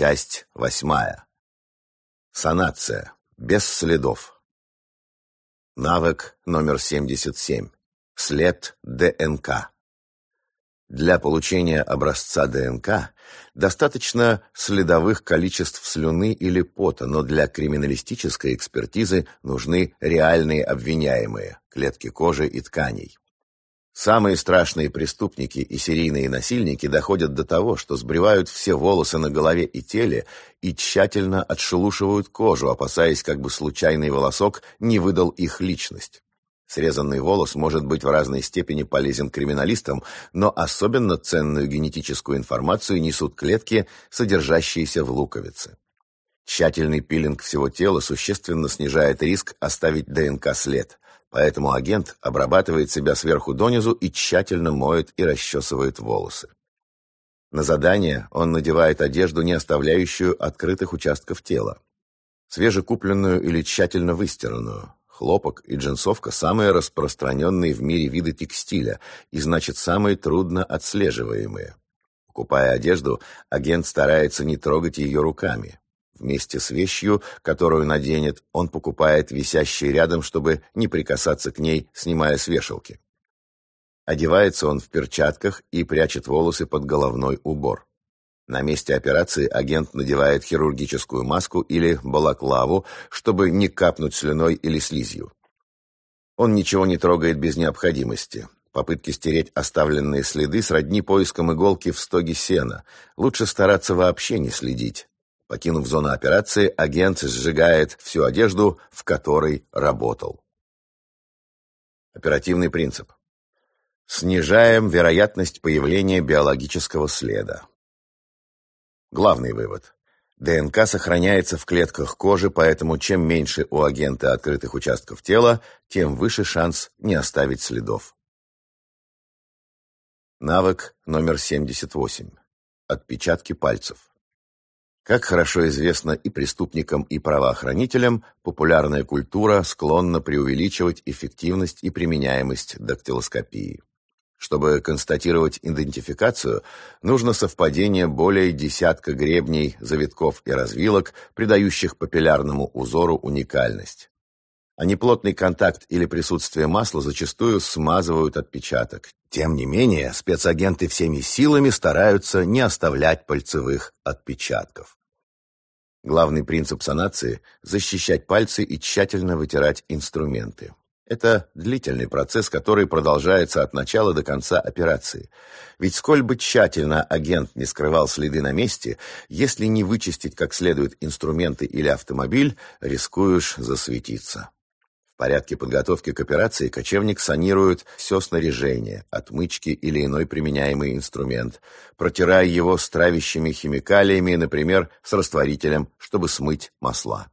Часть восьмая. Санация. Без следов. Навык номер 77. След ДНК. Для получения образца ДНК достаточно следовых количеств слюны или пота, но для криминалистической экспертизы нужны реальные обвиняемые – клетки кожи и тканей. Самые страшные преступники и серийные насильники доходят до того, что сбривают все волосы на голове и теле и тщательно отшелушивают кожу, опасаясь, как бы случайный волосок не выдал их личность. Срезанный волос может быть в разной степени полезен криминалистам, но особенно ценную генетическую информацию несут клетки, содержащиеся в луковице. Тщательный пилинг всего тела существенно снижает риск оставить ДНК-след. Поэтому агент обрабатывает себя сверху донизу и тщательно моет и расчесывает волосы. На задание он надевает одежду, не оставляющую открытых участков тела. Свежекупленную или тщательно выстиранную. Хлопок и джинсовка – самые распространенные в мире виды текстиля и, значит, самые трудно отслеживаемые. Покупая одежду, агент старается не трогать ее руками. Вместе с вещью, которую наденет, он покупает висящие рядом, чтобы не прикасаться к ней, снимая с вешалки. Одевается он в перчатках и прячет волосы под головной убор. На месте операции агент надевает хирургическую маску или балаклаву, чтобы не капнуть слюной или слизью. Он ничего не трогает без необходимости. Попытки стереть оставленные следы сродни поискам иголки в стоге сена. Лучше стараться вообще не следить. Покинув зону операции, агент сжигает всю одежду, в которой работал. Оперативный принцип. Снижаем вероятность появления биологического следа. Главный вывод. ДНК сохраняется в клетках кожи, поэтому чем меньше у агента открытых участков тела, тем выше шанс не оставить следов. Навык номер 78. Отпечатки пальцев. Как хорошо известно и преступникам, и правоохранителям, популярная культура склонна преувеличивать эффективность и применяемость дактилоскопии. Чтобы констатировать идентификацию, нужно совпадение более десятка гребней, завитков и развилок, придающих папиллярному узору уникальность. А неплотный контакт или присутствие масла зачастую смазывают отпечаток. Тем не менее, спецагенты всеми силами стараются не оставлять пальцевых отпечатков. Главный принцип санации – защищать пальцы и тщательно вытирать инструменты. Это длительный процесс, который продолжается от начала до конца операции. Ведь сколь бы тщательно агент не скрывал следы на месте, если не вычистить как следует инструменты или автомобиль, рискуешь засветиться порядке подготовки к операции кочевник санирует все снаряжение, отмычки или иной применяемый инструмент, протирая его с травящими химикалиями, например, с растворителем, чтобы смыть масла.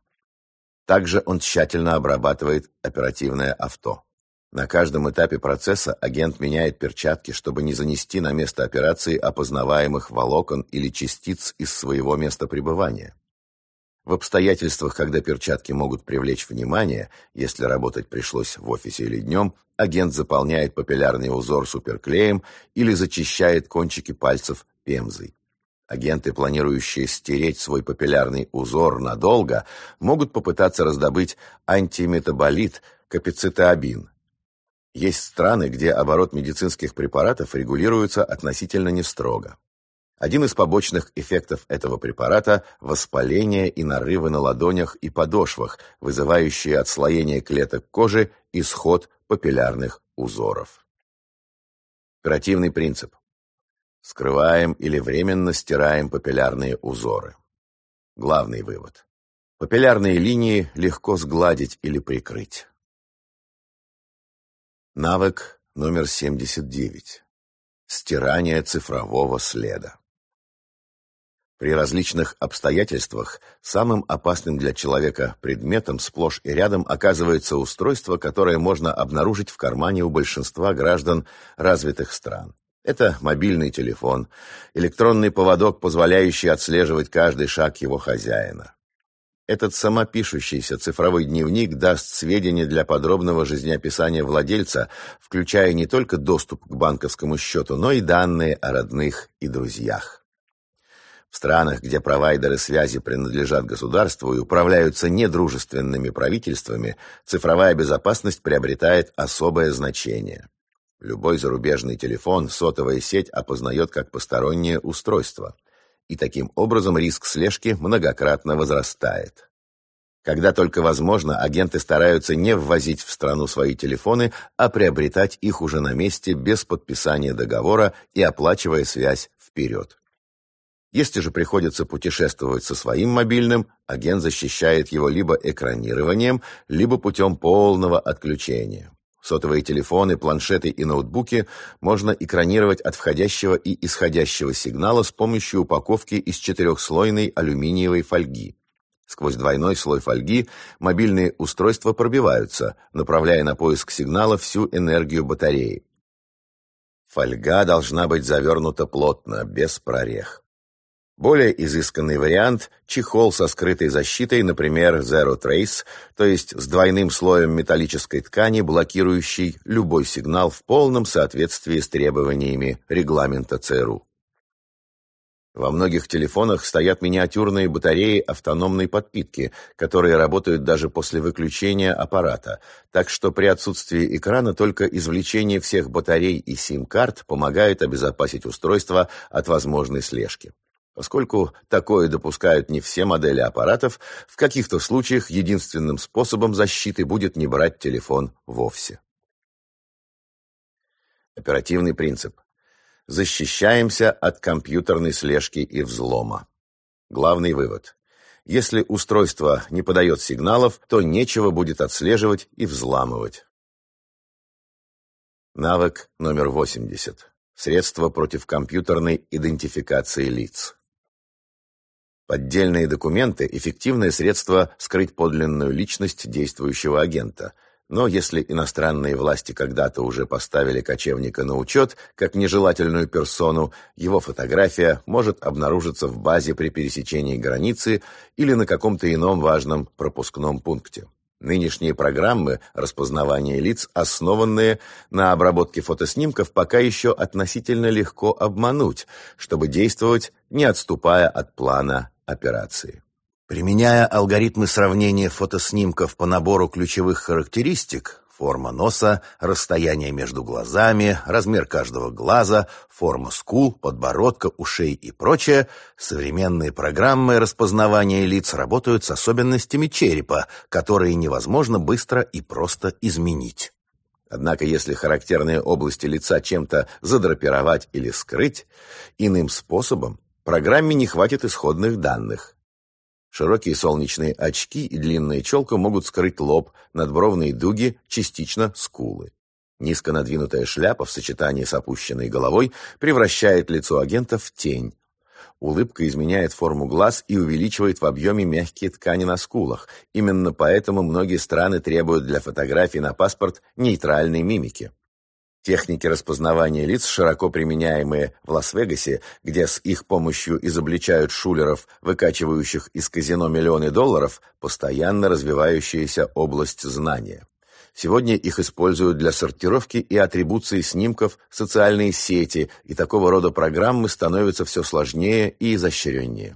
Также он тщательно обрабатывает оперативное авто. На каждом этапе процесса агент меняет перчатки, чтобы не занести на место операции опознаваемых волокон или частиц из своего места пребывания. В обстоятельствах, когда перчатки могут привлечь внимание, если работать пришлось в офисе или днем, агент заполняет папиллярный узор суперклеем или зачищает кончики пальцев пемзой. Агенты, планирующие стереть свой папиллярный узор надолго, могут попытаться раздобыть антиметаболит капицитоабин. Есть страны, где оборот медицинских препаратов регулируется относительно нестрого. Один из побочных эффектов этого препарата – воспаление и нарывы на ладонях и подошвах, вызывающие отслоение клеток кожи и сход папиллярных узоров. Оперативный принцип. Скрываем или временно стираем папиллярные узоры. Главный вывод. Папиллярные линии легко сгладить или прикрыть. Навык номер 79. Стирание цифрового следа. При различных обстоятельствах самым опасным для человека предметом сплошь и рядом оказывается устройство, которое можно обнаружить в кармане у большинства граждан развитых стран. Это мобильный телефон, электронный поводок, позволяющий отслеживать каждый шаг его хозяина. Этот самопишущийся цифровой дневник даст сведения для подробного жизнеописания владельца, включая не только доступ к банковскому счету, но и данные о родных и друзьях. В странах, где провайдеры связи принадлежат государству и управляются недружественными правительствами, цифровая безопасность приобретает особое значение. Любой зарубежный телефон сотовая сеть опознает как постороннее устройство. И таким образом риск слежки многократно возрастает. Когда только возможно, агенты стараются не ввозить в страну свои телефоны, а приобретать их уже на месте без подписания договора и оплачивая связь вперед. Если же приходится путешествовать со своим мобильным, агент защищает его либо экранированием, либо путем полного отключения. Сотовые телефоны, планшеты и ноутбуки можно экранировать от входящего и исходящего сигнала с помощью упаковки из четырехслойной алюминиевой фольги. Сквозь двойной слой фольги мобильные устройства пробиваются, направляя на поиск сигнала всю энергию батареи. Фольга должна быть завернута плотно, без прорех. Более изысканный вариант – чехол со скрытой защитой, например, Zero Trace, то есть с двойным слоем металлической ткани, блокирующий любой сигнал в полном соответствии с требованиями регламента ЦРУ. Во многих телефонах стоят миниатюрные батареи автономной подпитки, которые работают даже после выключения аппарата, так что при отсутствии экрана только извлечение всех батарей и сим-карт помогает обезопасить устройство от возможной слежки. Поскольку такое допускают не все модели аппаратов, в каких-то случаях единственным способом защиты будет не брать телефон вовсе. Оперативный принцип. Защищаемся от компьютерной слежки и взлома. Главный вывод. Если устройство не подает сигналов, то нечего будет отслеживать и взламывать. Навык номер 80. Средства против компьютерной идентификации лиц. Поддельные документы – эффективное средство скрыть подлинную личность действующего агента. Но если иностранные власти когда-то уже поставили кочевника на учет как нежелательную персону, его фотография может обнаружиться в базе при пересечении границы или на каком-то ином важном пропускном пункте. Нынешние программы распознавания лиц, основанные на обработке фотоснимков, пока еще относительно легко обмануть, чтобы действовать, не отступая от плана операции. Применяя алгоритмы сравнения фотоснимков по набору ключевых характеристик форма носа, расстояние между глазами, размер каждого глаза, форма скул, подбородка, ушей и прочее, современные программы распознавания лиц работают с особенностями черепа, которые невозможно быстро и просто изменить. Однако, если характерные области лица чем-то задрапировать или скрыть, иным способом Программе не хватит исходных данных. Широкие солнечные очки и длинная челка могут скрыть лоб, надбровные дуги, частично скулы. Низко надвинутая шляпа в сочетании с опущенной головой превращает лицо агента в тень. Улыбка изменяет форму глаз и увеличивает в объеме мягкие ткани на скулах. Именно поэтому многие страны требуют для фотографий на паспорт нейтральной мимики. Техники распознавания лиц, широко применяемые в Лас-Вегасе, где с их помощью изобличают шулеров, выкачивающих из казино миллионы долларов, постоянно развивающаяся область знания. Сегодня их используют для сортировки и атрибуции снимков социальные сети, и такого рода программы становятся все сложнее и изощреннее.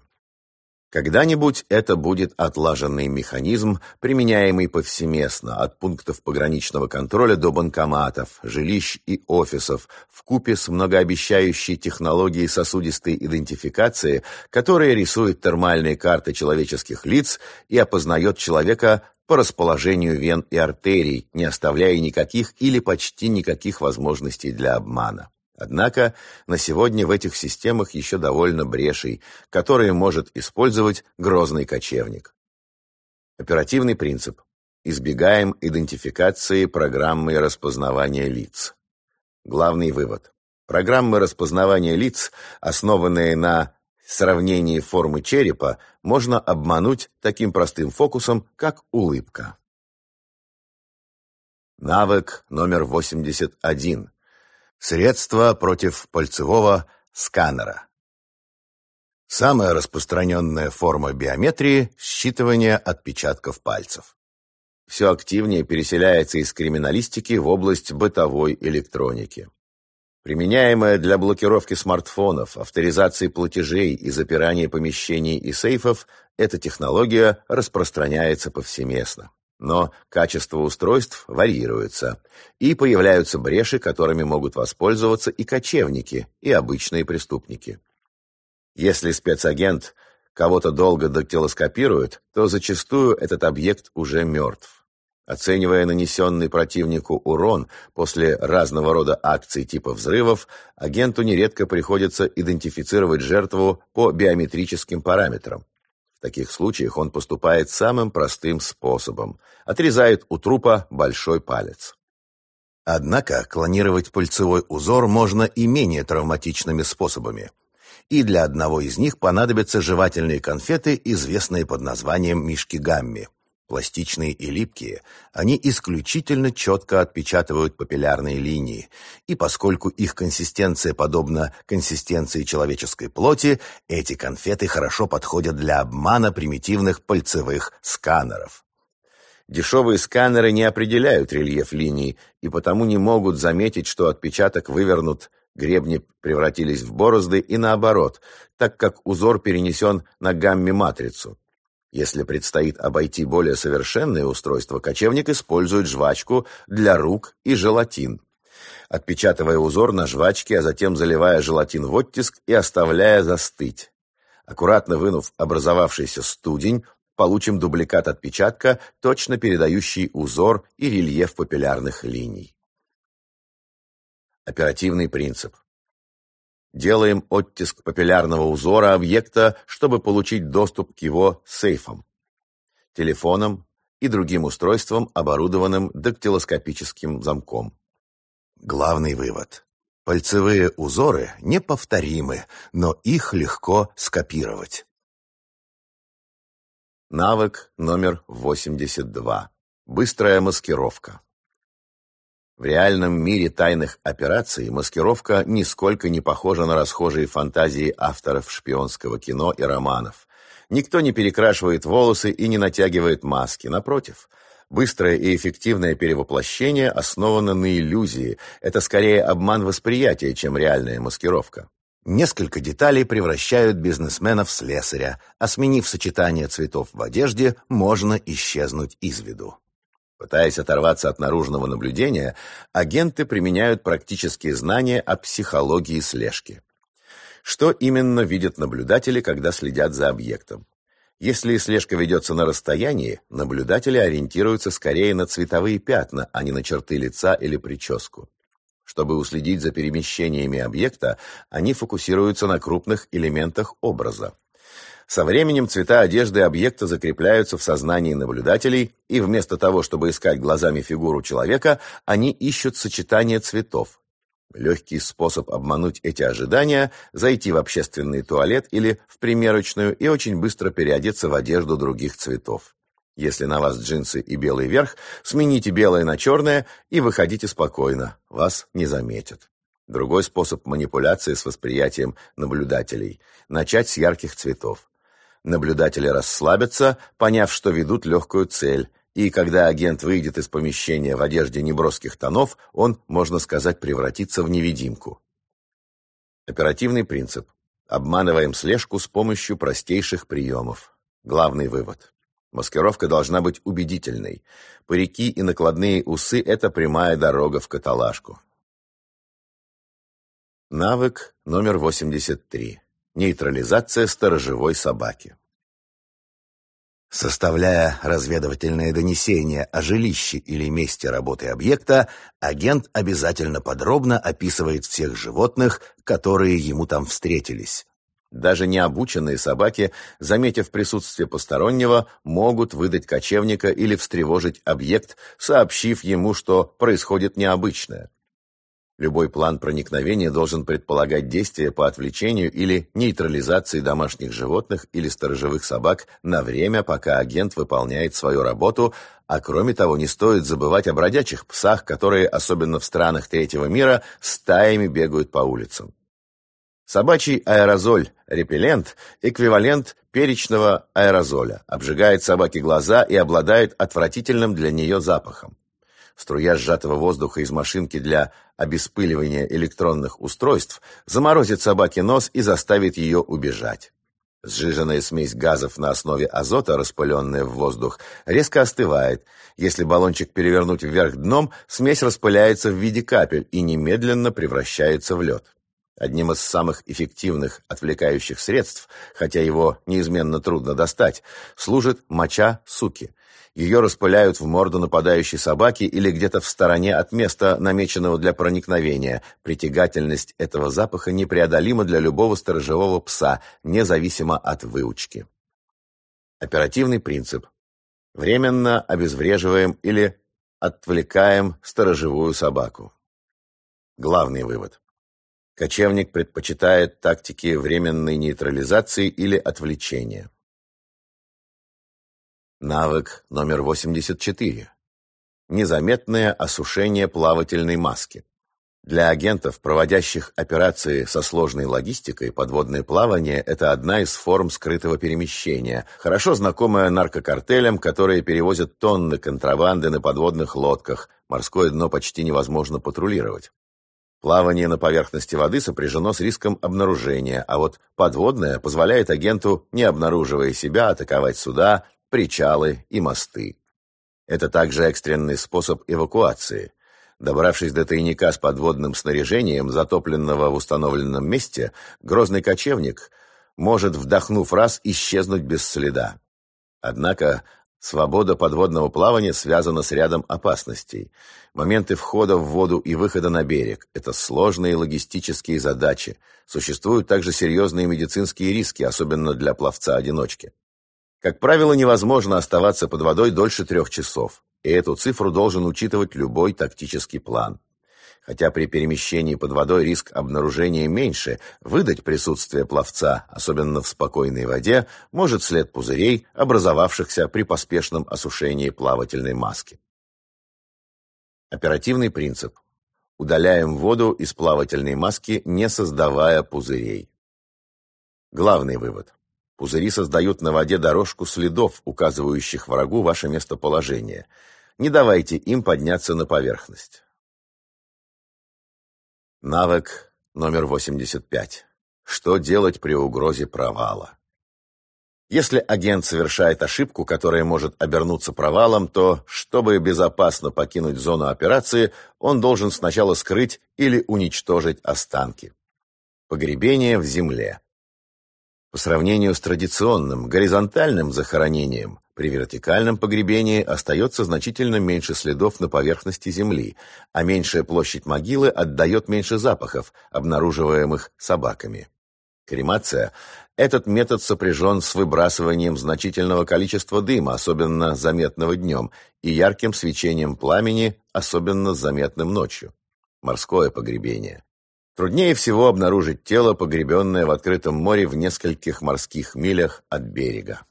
Когда-нибудь это будет отлаженный механизм, применяемый повсеместно, от пунктов пограничного контроля до банкоматов, жилищ и офисов, в купе с многообещающей технологией сосудистой идентификации, которая рисует термальные карты человеческих лиц и опознает человека по расположению вен и артерий, не оставляя никаких или почти никаких возможностей для обмана. Однако на сегодня в этих системах еще довольно брешей, которые может использовать грозный кочевник. Оперативный принцип. Избегаем идентификации программы распознавания лиц. Главный вывод. Программы распознавания лиц, основанные на сравнении формы черепа, можно обмануть таким простым фокусом, как улыбка. Навык номер 81. Средства против пальцевого сканера. Самая распространенная форма биометрии – считывание отпечатков пальцев. Все активнее переселяется из криминалистики в область бытовой электроники. Применяемая для блокировки смартфонов, авторизации платежей и запирания помещений и сейфов, эта технология распространяется повсеместно. Но качество устройств варьируется, и появляются бреши, которыми могут воспользоваться и кочевники, и обычные преступники. Если спецагент кого-то долго дактилоскопирует, то зачастую этот объект уже мертв. Оценивая нанесенный противнику урон после разного рода акций типа взрывов, агенту нередко приходится идентифицировать жертву по биометрическим параметрам. В таких случаях он поступает самым простым способом – отрезает у трупа большой палец. Однако клонировать пальцевой узор можно и менее травматичными способами. И для одного из них понадобятся жевательные конфеты, известные под названием «мишки гамми». Пластичные и липкие, они исключительно четко отпечатывают папиллярные линии, и поскольку их консистенция подобна консистенции человеческой плоти, эти конфеты хорошо подходят для обмана примитивных пальцевых сканеров. Дешевые сканеры не определяют рельеф линий и потому не могут заметить, что отпечаток вывернут, гребни превратились в борозды и наоборот, так как узор перенесен на гамме-матрицу. Если предстоит обойти более совершенное устройство, кочевник использует жвачку для рук и желатин, отпечатывая узор на жвачке, а затем заливая желатин в оттиск и оставляя застыть. Аккуратно вынув образовавшийся студень, получим дубликат отпечатка, точно передающий узор и рельеф папиллярных линий. Оперативный принцип. Делаем оттиск папиллярного узора объекта, чтобы получить доступ к его сейфам, телефонам и другим устройствам, оборудованным дактилоскопическим замком. Главный вывод. Пальцевые узоры неповторимы, но их легко скопировать. Навык номер 82. Быстрая маскировка. В реальном мире тайных операций маскировка нисколько не похожа на расхожие фантазии авторов шпионского кино и романов. Никто не перекрашивает волосы и не натягивает маски. Напротив, быстрое и эффективное перевоплощение основано на иллюзии. Это скорее обман восприятия, чем реальная маскировка. Несколько деталей превращают бизнесмена в слесаря, а сменив сочетание цветов в одежде, можно исчезнуть из виду. Пытаясь оторваться от наружного наблюдения, агенты применяют практические знания о психологии слежки. Что именно видят наблюдатели, когда следят за объектом? Если слежка ведется на расстоянии, наблюдатели ориентируются скорее на цветовые пятна, а не на черты лица или прическу. Чтобы уследить за перемещениями объекта, они фокусируются на крупных элементах образа. Со временем цвета одежды объекта закрепляются в сознании наблюдателей, и вместо того, чтобы искать глазами фигуру человека, они ищут сочетание цветов. Легкий способ обмануть эти ожидания – зайти в общественный туалет или в примерочную и очень быстро переодеться в одежду других цветов. Если на вас джинсы и белый верх, смените белое на черное и выходите спокойно, вас не заметят. Другой способ манипуляции с восприятием наблюдателей – начать с ярких цветов. Наблюдатели расслабятся, поняв, что ведут легкую цель, и когда агент выйдет из помещения в одежде неброских тонов, он, можно сказать, превратится в невидимку. Оперативный принцип. Обманываем слежку с помощью простейших приемов. Главный вывод. Маскировка должна быть убедительной. Парики и накладные усы – это прямая дорога в каталажку. Навык номер 83. Нейтрализация сторожевой собаки. Составляя разведывательное донесение о жилище или месте работы объекта, агент обязательно подробно описывает всех животных, которые ему там встретились. Даже необученные собаки, заметив присутствие постороннего, могут выдать кочевника или встревожить объект, сообщив ему, что происходит необычное. Любой план проникновения должен предполагать действия по отвлечению или нейтрализации домашних животных или сторожевых собак на время, пока агент выполняет свою работу, а кроме того не стоит забывать о бродячих псах, которые, особенно в странах третьего мира, стаями бегают по улицам. Собачий аэрозоль, репеллент, эквивалент перечного аэрозоля, обжигает собаке глаза и обладает отвратительным для нее запахом. Струя сжатого воздуха из машинки для обеспыливания электронных устройств заморозит собаке нос и заставит ее убежать. Сжиженная смесь газов на основе азота, распыленная в воздух, резко остывает. Если баллончик перевернуть вверх дном, смесь распыляется в виде капель и немедленно превращается в лед. Одним из самых эффективных отвлекающих средств, хотя его неизменно трудно достать, служит моча суки. Ее распыляют в морду нападающей собаки или где-то в стороне от места, намеченного для проникновения. Притягательность этого запаха непреодолима для любого сторожевого пса, независимо от выучки. Оперативный принцип. Временно обезвреживаем или отвлекаем сторожевую собаку. Главный вывод. Кочевник предпочитает тактики временной нейтрализации или отвлечения. Навык номер 84. Незаметное осушение плавательной маски. Для агентов, проводящих операции со сложной логистикой, подводное плавание – это одна из форм скрытого перемещения, хорошо знакомая наркокартелям, которые перевозят тонны контрабанды на подводных лодках. Морское дно почти невозможно патрулировать. Плавание на поверхности воды сопряжено с риском обнаружения, а вот подводное позволяет агенту, не обнаруживая себя, атаковать суда, причалы и мосты. Это также экстренный способ эвакуации. Добравшись до тайника с подводным снаряжением, затопленного в установленном месте, грозный кочевник может, вдохнув раз, исчезнуть без следа. Однако свобода подводного плавания связана с рядом опасностей. Моменты входа в воду и выхода на берег – это сложные логистические задачи. Существуют также серьезные медицинские риски, особенно для пловца-одиночки. Как правило, невозможно оставаться под водой дольше трех часов, и эту цифру должен учитывать любой тактический план. Хотя при перемещении под водой риск обнаружения меньше, выдать присутствие пловца, особенно в спокойной воде, может след пузырей, образовавшихся при поспешном осушении плавательной маски. Оперативный принцип. Удаляем воду из плавательной маски, не создавая пузырей. Главный вывод. Пузыри создают на воде дорожку следов, указывающих врагу ваше местоположение. Не давайте им подняться на поверхность. Навык номер 85. Что делать при угрозе провала? Если агент совершает ошибку, которая может обернуться провалом, то, чтобы безопасно покинуть зону операции, он должен сначала скрыть или уничтожить останки. Погребение в земле. По сравнению с традиционным горизонтальным захоронением, при вертикальном погребении остается значительно меньше следов на поверхности земли, а меньшая площадь могилы отдает меньше запахов, обнаруживаемых собаками. Кремация – этот метод сопряжен с выбрасыванием значительного количества дыма, особенно заметного днем, и ярким свечением пламени, особенно заметным ночью. Морское погребение. Труднее всего обнаружить тело, погребенное в открытом море в нескольких морских милях от берега.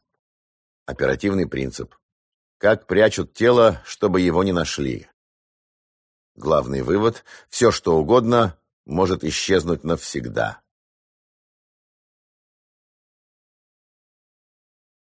Оперативный принцип. Как прячут тело, чтобы его не нашли? Главный вывод – все, что угодно, может исчезнуть навсегда.